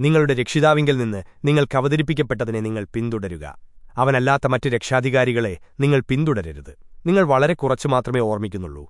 നിങ്ങളുടെ രക്ഷിതാവിങ്കിൽ നിന്ന് നിങ്ങൾക്ക് അവതരിപ്പിക്കപ്പെട്ടതിനെ നിങ്ങൾ പിന്തുടരുക. അവനല്ലാത്ത മറ്റ് രക്ഷാധികാരികളെ നിങ്ങൾ പിന്തുടരരുത്. നിങ്ങൾ വളരെ കുറച്ചു മാത്രമേ ഓർമ്മിക്കുന്നുള്ളൂ.